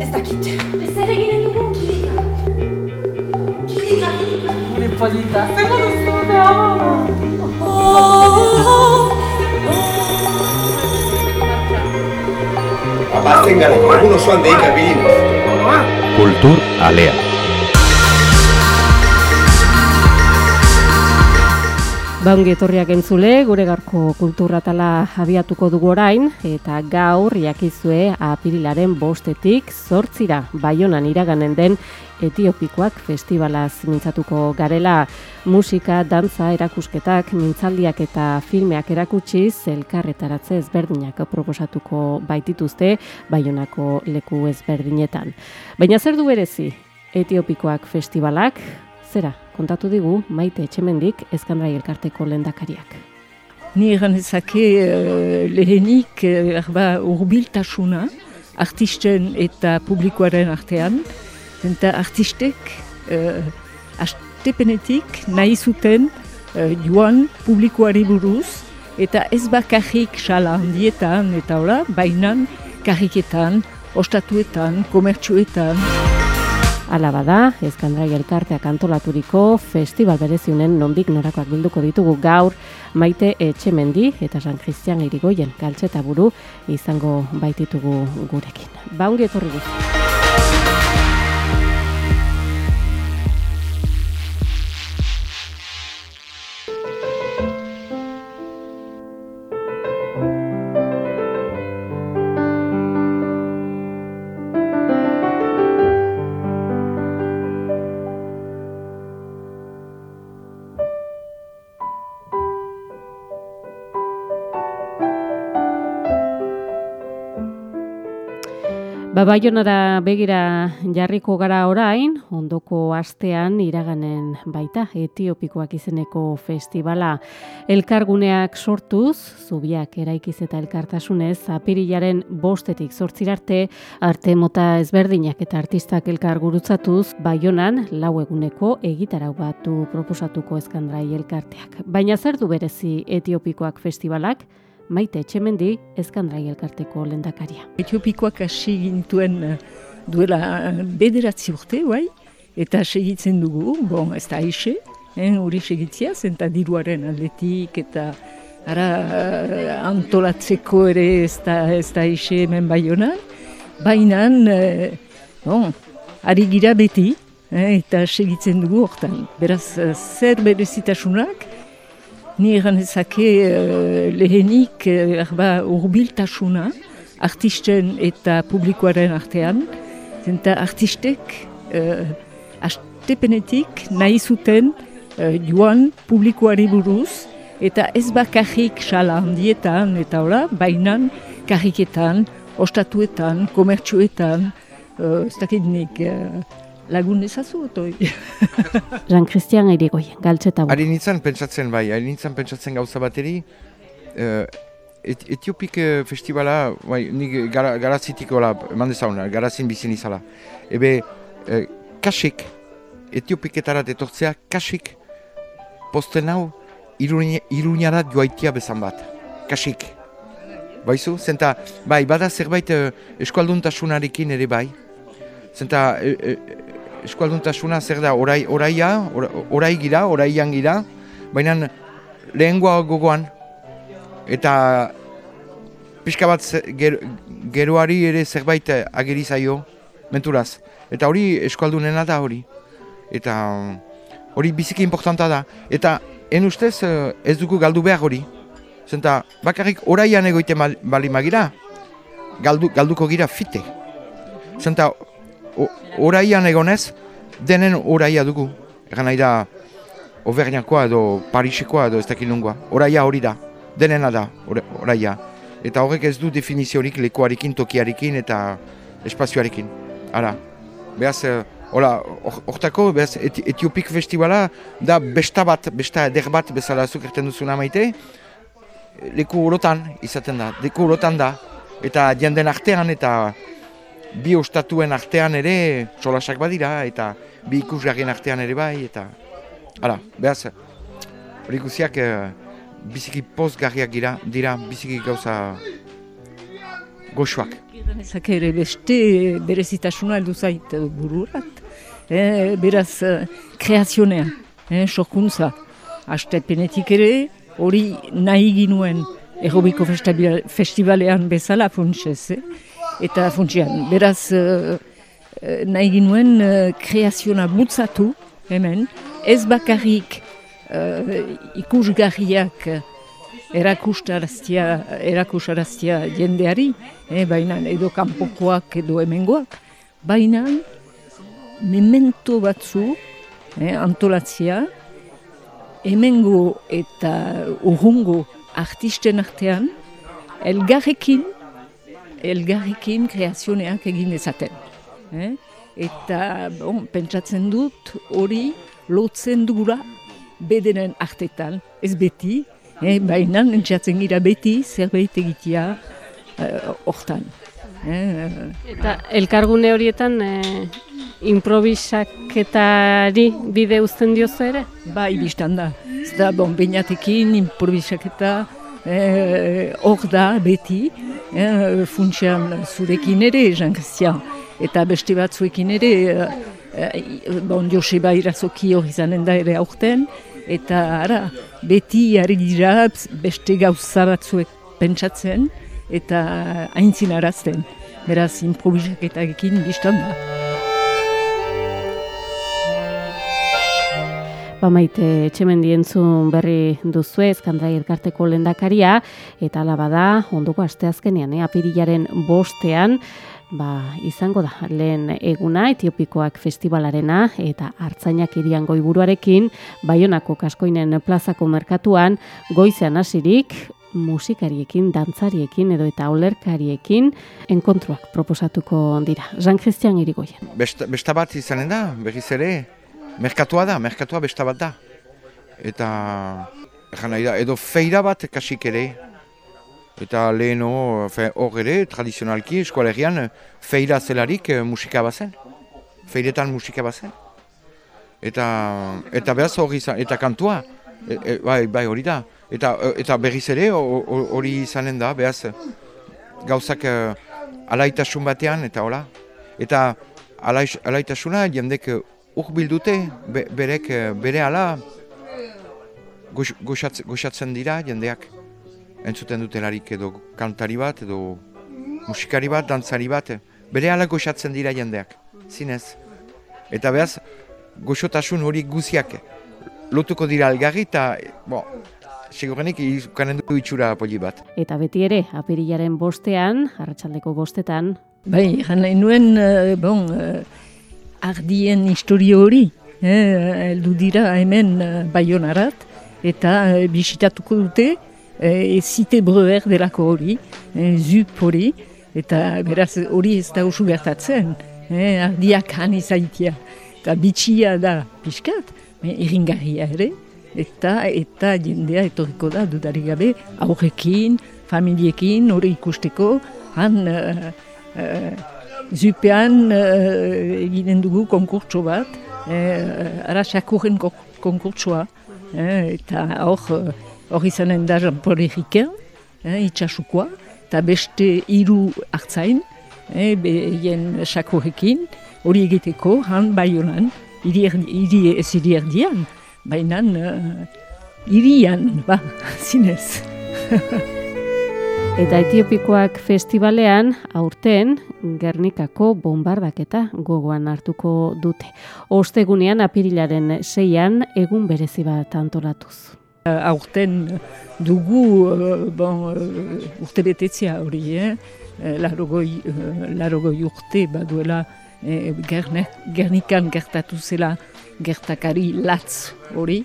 Ez dakit. Ez ere ginen dugu kilika. Kilika, kilika. Gure polita, zer duzu da? Abatzen gara, egun osoan deika bilin. Kultur Alea. Baungi etorriak entzule, gure garko kulturratala abiatuko dugu orain, eta gaur jakizue apirilaren bostetik zortzira baionan iraganen den Etiopikoak festivalaz mintzatuko garela musika, dantza, erakusketak, mintzaldiak eta filmeak erakutsiz elkarretaratze ezberdinak proposatuko baitituzte baionako leku ezberdinetan. Baina zer du berezi Etiopikoak festivalak, zera, kontatu digu maite etxemendik ezkandrai elkarteko lendakariak. Ni egan ezake uh, lehenik uh, erba urbiltasuna artisten eta publikoaren artean, eta artistek uh, astepenetik nahi zuten uh, joan publikoari buruz, eta ez bakarrik sala handietan, eta hola, bainan karriketan, ostatuetan, komertsuetan. Ala bada, Eskandrai elkarteak antolaturiko festival bereziunen nondik norakoak bilduko ditugu gaur maite etxemendi eta San Christian irigoien galtzeta buru izango baititugu gurekin. Baungi etorri guzti. Baionara begira jarriko gara orain, ondoko astean iraganen baita Etiopikoak izeneko festivala. Elkarguneak sortuz, zubiak eraikiz eta elkartasunez, apirilaren bostetik sortzirarte, arte mota ezberdinak eta artistak elkar gurutzatuz, Baionan lau eguneko egitarau batu proposatuko eskandrai elkarteak. Baina zer du berezi Etiopikoak festivalak? Maite etxemendi ezkandrai elkarteko lendakaria. Etiopikoak hasi gintuen eh, duela bederatzi urte, bai, eta segitzen dugu, bon, ez da aixe, eh, hori segitzia, zenta diruaren aldetik, eta ara eh, antolatzeko ere ez da, ez da aixe hemen baionan, baina, eh, bon, ari gira beti, eh, eta segitzen dugu hortan. Beraz, eh, zer berezitasunak, Ni egan ezake uh, lehenik erba urbiltasuna artisten eta publikoaren artean. Zenta artistek uh, astepenetik nahi zuten uh, joan publikoari buruz eta ez bakarrik sala handietan eta hola, bainan karriketan, ostatuetan, komertsuetan, uh, ez dakit nik, uh, lagun ezazu, otoi. Jean Christian Airigoi, galtzeta bu. Ari nintzen pentsatzen bai, ari nintzen pentsatzen gauza bateri, uh, et, Etiopik eh, festivala, bai, nik gara, garazitik gola, eman dezauna, garazin bizin izala. Ebe, uh, kasik, Etiopiketarat etortzea, kasik, posten hau, iruñarat joaitia bezan bat. Kasik. Baizu? Zenta, bai, bada zerbait uh, eskualduntasunarekin ere bai. Zenta, eskualduntasuna zer da, orai, oraia, orai gira, oraian gira, baina lehengoa gogoan, eta pixka bat ger, geroari ere zerbait ageri zaio, menturaz. Eta hori eskualdunena da hori. Eta hori biziki importanta da. Eta en ustez ez dugu galdu behar hori. Zenta bakarrik oraian egoiten bali magira, galdu, galduko gira fite. Zenta oraian egonez, denen oraia dugu. Egan nahi da, Auvergnakoa edo Parisekoa edo ez dakit nungoa. Oraia hori da, denena da, oraia. Eta horrek ez du definiziorik lekuarekin, tokiarekin eta espazioarekin. Hala, behaz, hola, hortako, behaz, Etiopik festivala da besta bat, besta eder bat bezala zukerten duzuna maite, leku horotan izaten da, leku horotan da, eta jenden artean eta bi ostatuen artean ere solasak badira eta bi ikusgarrien artean ere bai eta hala, behaz, hori guziak eh, biziki pozgarriak gira, dira biziki gauza goxuak. Ezak ere beste berezitasuna heldu zait bururat. Eh, beraz, eh, kreazionea, eh, sorkuntza. Astepenetik ere, hori nahi ginuen errobiko festivalean bezala funtsez. Eh? Eta funtsian, beraz, eh, nahi ginuen eh, kreaziona butzatu, hemen, ez bakarrik eh, ikusgarriak erakustaraztia, erakustaraztia jendeari, eh, baina edo kanpokoak edo hemengoak, baina memento batzu eh, antolatzia, hemengo eta urrungo artisten artean, elgarrekin, elgarrekin kreazioneak egin dezaten. Eh? Eta bon, pentsatzen dut hori lotzen dugula bedenen artetan, ez beti, eh, baina entzatzen gira beti zerbait egitea eh, hortan. Eh, Eta elkargune horietan e, improvisaketari bide uzten diozu ere? bai, biztan da. Ez da, bon, beinatekin, improvisaketa, eh, hor da beti, eh, funtsian zurekin ere, Jean Christian, eta beste batzuekin ere, eh, eh, bon, Joseba irazoki hori izanen da ere aurten, eta ara, beti ari dira beste gauza batzuek pentsatzen, eta haintzin arazten. Beraz, improvisaketarekin biztan da. Ba maite etxemendi entzun berri duzu ezkandrai elkarteko lendakaria eta ala bada ondoko asteazkenean eh, apirilaren bostean ba, izango da lehen eguna Etiopikoak festivalarena eta hartzainak irian goiburuarekin Baionako kaskoinen plazako merkatuan goizean hasirik musikariekin, dantzariekin edo eta olerkariekin enkontruak proposatuko dira. Jean Christian Irigoyen. Besta, besta bat izanen da, berriz ere, merkatua da, merkatua besta bat da. Eta, nahi da, edo feira bat kasik ere. Eta leheno, hor ere, tradizionalki, eskualerian, feira zelarik eh, musika bazen. Feiretan musika bazen. Eta, eta behaz hori izan, eta kantua, e, e, bai, bai hori da. Eta, eta berriz ere ho- ho- hori izanen da, behaz, gauzak eh, alaitasun batean, eta hola. Eta alaitasuna jendek urbil dute, be, berek, eh, bere ala gox, goxatz, goxatzen dira jendeak. Entzuten dutelarik edo kantari bat, edo musikari bat, dantzari bat, bere ala goxatzen dira jendeak, zinez. Eta behaz, goxotasun hori guziak lotuko dira algarri eta, bo, segurenik izukanen du itxura poli bat. Eta beti ere, apirilaren bostean, arratsaldeko bostetan, Bai, jan nahi nuen, eh, bon, eh, ardien historio hori, eh, heldu dira hemen uh, baionarat, eta eh, bisitatuko dute, eh, zite breuer delako hori, eh, zup hori, eta beraz hori ez da oso gertatzen, eh, ardiak han izaitia, eta bitxia da pixkat, eh, iringarria ere, eta eta jendea etorriko da dudarik gabe aurrekin, familiekin, hori ikusteko, han eh, uh, zupean uh, eginen dugu konkurtso bat, uh, ara sakurren konkurtsoa, eh, eta hor hor izanen da Jean-Paul Erriken, eh, itxasukoa, eta beste hiru hartzain, eh, behien sakurrekin, hori egiteko, han hiri, erdi- hiri ez hiri erdian, baina uh, hirian, ba, zinez. Eta Etiopikoak festivalean aurten Gernikako bombardaketa gogoan hartuko dute. Ostegunean apirilaren seian egun berezi bat antolatuz. aurten dugu uh, bon, uh, urte betetzea hori, eh? Eh, larogoi, larogoi urte baduela eh, Gernikan gertatu zela gertakari latz hori,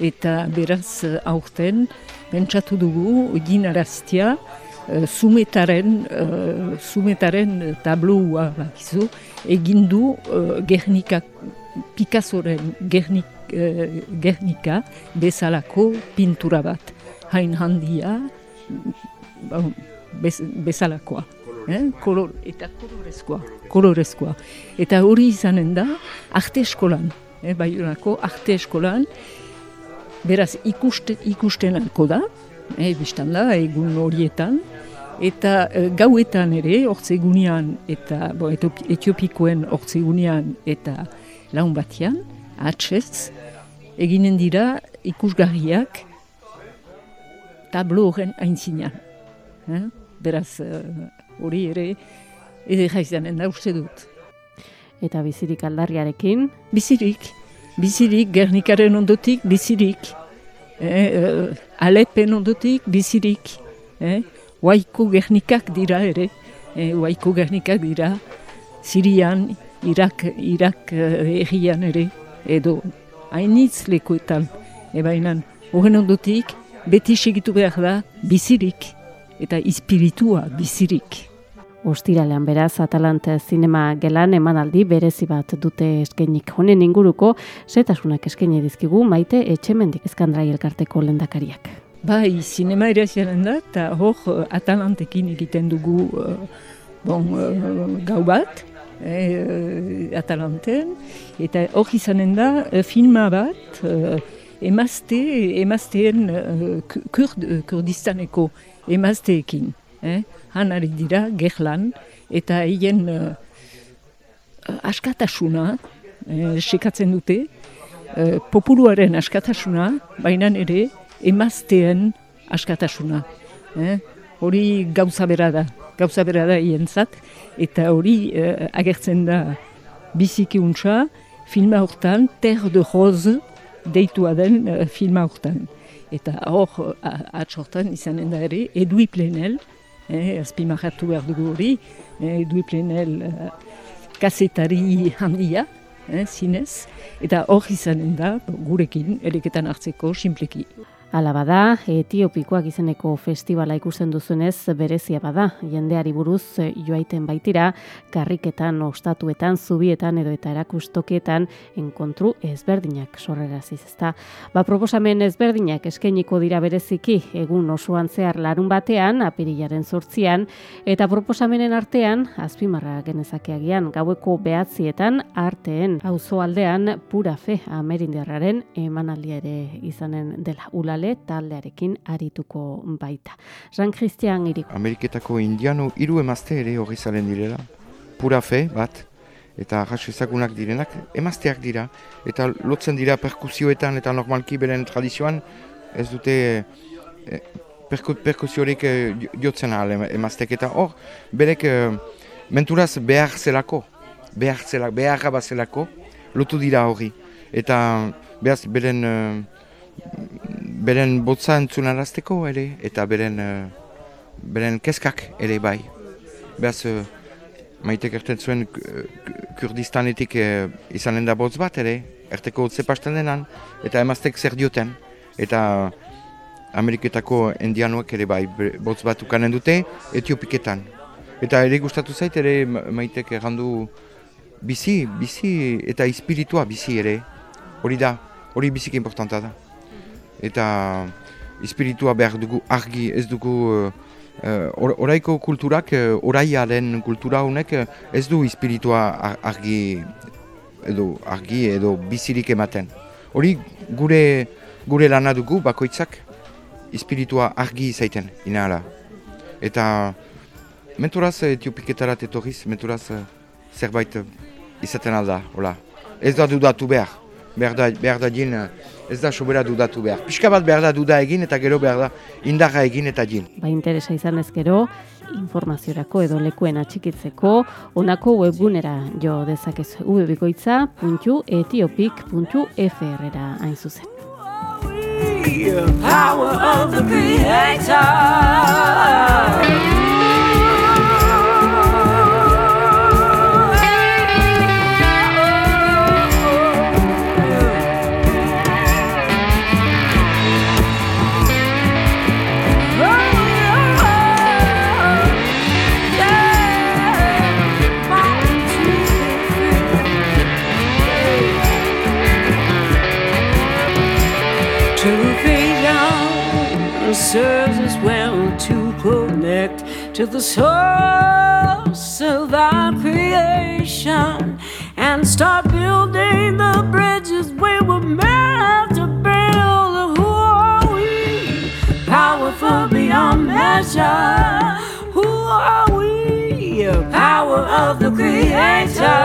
eta beraz aurten pentsatu dugu ginaraztia uh, sumetaren, uh, sumetaren tabloua bakizu, egin du uh, Gernika, Picassoren Gernik, eh, Gernika bezalako pintura bat. Hain handia, ba, bez, bezalakoa. Eh? Kolor, eta kolorezkoa, kolorezkoa. Eta hori izanen da, arte eskolan, eh, Baionako arte eskolan, beraz ikuste, ikusten alko da, eh, biztan da, egun horietan, Eta eh, gauetan ere, ortzegunean eta bo, etop- etiopikoen ortzegunean eta laun batean, atxez, eginen dira ikusgarriak tablo horren aintzinean. Eh? Beraz, hori ere, edera izanen da uste dut. Eta bizirik aldarriarekin, Bizirik, bizirik, Gernikaren ondotik, bizirik. Eh, eh, Alepen ondotik, bizirik. Eh? Waiko Gernikak dira ere, eh, Waiko Gernikak dira, Sirian, Irak, Irak eh, errian ere, edo hainitz lekuetan. Ebainan, horren ondotik, beti segitu behar da, bizirik, eta espiritua bizirik. Ostiralean beraz Atalante zinema gelan emanaldi berezi bat dute eskainik honen inguruko setasunak eskaini dizkigu maite etxemendik eskandrai elkarteko lendakariak. Bai, sinema ere da, eta hor eh, Atalantekin egiten dugu eh, bon, eh, gau bat, eh, Atalanten, eta hor izanen da filma bat, emazte, emazteen Ku- Kurd, Kurdistaneko emazteekin. Eh? Han ari dira, gerlan, eta hien eh, askatasuna, eh, sekatzen dute, eh, populuaren askatasuna, baina ere emazteen askatasuna. Eh? Hori gauza bera da, gauza bera da hientzat, eta hori eh, agertzen da biziki untsa, filma hortan, Terre de Rose deitua den eh, filma hortan. Eta hor, a- atz hortan izanen da ere, Edui Plenel, eh, azpimarratu behar dugu hori, eh, Edui Plenel eh, kazetari handia, eh, zinez, eta hor izanen da gurekin ereketan hartzeko simpleki. Hala bada, Etiopikoak izeneko festivala ikusten duzunez berezia bada, jendeari buruz eh, joaiten baitira, karriketan, ostatuetan, zubietan edo eta erakustokietan enkontru ezberdinak sorreraziz, ezta. Ba, proposamen ezberdinak eskainiko dira bereziki egun osoan zehar larun batean, apirilaren sortzian, eta proposamenen artean, azpimarra genezakeagian, gaueko behatzietan, arteen, auzo aldean, pura fe amerindiarraren emanaldia ere izanen dela ulale taldearekin arituko baita. San Christian iriko. Ameriketako indiano hiru emazte ere hori zaren direla. Pura fe bat, eta jaso ezagunak direnak, emazteak dira. Eta lotzen dira perkusioetan eta normalki beren tradizioan ez dute eh, perku, perkusiorik eh, jo- jotzen ahal em- emaztek. Eta hor, berek eh, menturaz behar zelako, behar zelako, beharra bat zelako, lotu dira hori. Eta behaz beren eh, beren botza entzunarazteko ere, eta beren, eh, beren keskak ere bai. Behaz, uh, maitek erten zuen eh, Kurdistanetik uh, izanen da botz bat ere, erteko hotze pasten denan, eta emaztek zer dioten. Eta Ameriketako indianuek ere bai, botz bat ukanen dute, Etiopiketan. Eta ere gustatu zait ere ma- maitek errandu bizi, bizi eta espiritua bizi ere. Hori da, hori biziki importanta da eta espiritua behar dugu argi, ez dugu uh, or, oraiko kulturak, uh, oraiaren kultura honek ez du espiritua ar- argi edo argi edo bizirik ematen. Hori gure gure lana dugu bakoitzak espiritua argi izaiten inahala. Eta menturaz etiopiketarat etorriz, menturaz zerbait izaten alda, hola. Ez da dudatu behar. Behar da, behar da din, ez da sobera dudatu behar. Pixka bat behar da duda egin eta gero behar da indarra egin eta din. Ba interesa izan ez gero, informaziorako edo lekuen atxikitzeko, honako webgunera jo dezakezu www.etiopik.fr-era hain zuzen. power of the To to the source of our creation and start building the bridges we were meant to build. Who are we? Powerful beyond measure. Who the power of the Creator.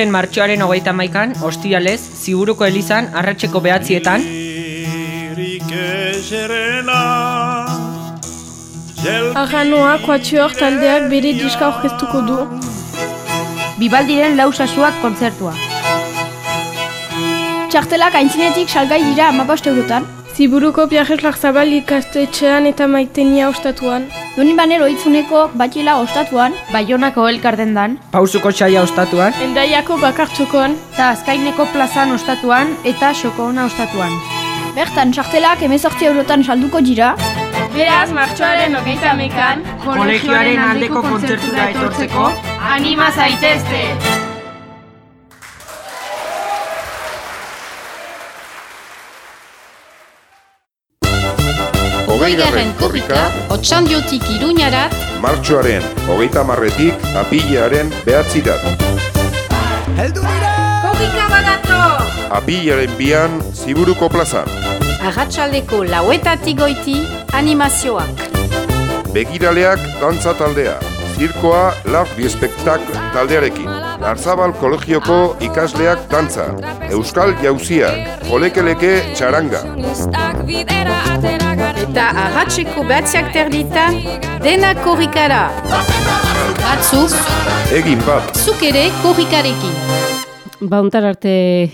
Den martxoaren hogeita maikan, ostialez, ziburuko elizan, arratseko behatzietan, Arranoa kuatxoak taldeak bere diska orkestuko du. Bibaldiren lau sasuak kontzertua. Txartelak aintzinetik salgai dira amabost eurotan. Ziburuko Piajes Larzabal ikastetxean eta maitenia ostatuan. Doni banero itzuneko batxila ostatuan. Baionako elkardendan. pausuko txaia ostatuan, Endaiako bakartxokoan. Eta azkaineko plazan ostatuan eta xokoona ostatuan. Bertan, txartelak emezortzi eurotan salduko dira. Beraz, martxoaren hogeita mekan, kolegioaren aldeko kontzertura etortzeko, anima zaitezte! Hogeigarren korrika, Otxandiotik iruñarat, martxoaren hogeita marretik apilaren behatzirat. Korrika badato! Apilaren bian ziburuko plazan. agatxaldeko lauetatik goiti, animazioak. Begiraleak dantza taldea. Zirkoa Love Biespectak taldearekin. Larzabal kolegioko ikasleak dantza. Euskal jauziak. Olekeleke txaranga. Eta agatzeko behatziak terditan, dena korrikara. Batzuk, Egin bat. zuk ere korrikarekin. Bauntar arte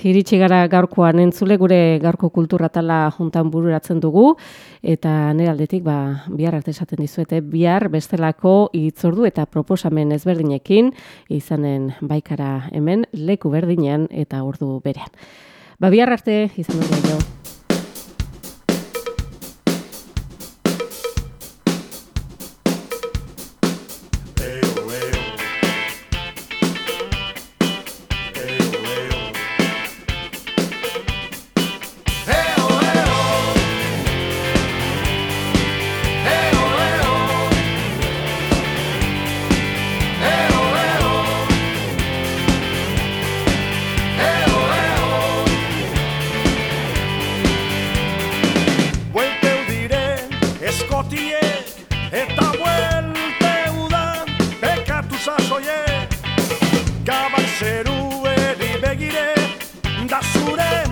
iritsi gara gaurkoan entzule gure gaurko kulturratala juntan bururatzen dugu eta nire aldetik ba, bihar arte esaten dizuete bihar bestelako itzordu eta proposamen ezberdinekin izanen baikara hemen leku berdinean eta ordu berean. Ba bihar arte izan dugu eskotiek eta buelteu da bekatu sasoiek. Gabak zerueri begire da zure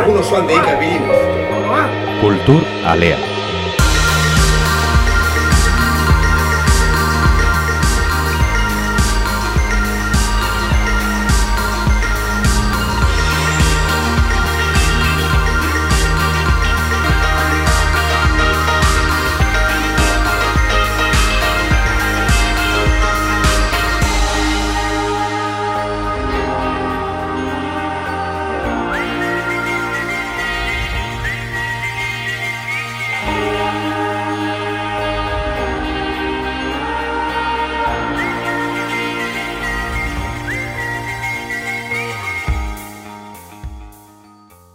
algunos son de Ica Cultura Alea.